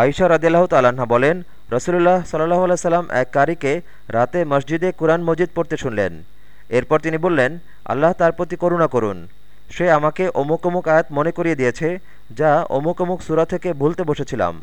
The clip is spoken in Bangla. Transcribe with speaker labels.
Speaker 1: আয়সা রাদিল্লাহ তালাহা বলেন রসুল্লাহ সাল্লাহ সাল্লাম এক কারিকে রাতে মসজিদে কুরআন মজিদ পড়তে শুনলেন। এরপর তিনি বললেন, আল্লাহ তার প্রতি করুণা করুন। সে আমাকে অমুক অমুক আয়াত মনে করিয়ে দিয়েছে, যা অমুক অমুক সুরা থেকে ভুলতে বসেছিলাম।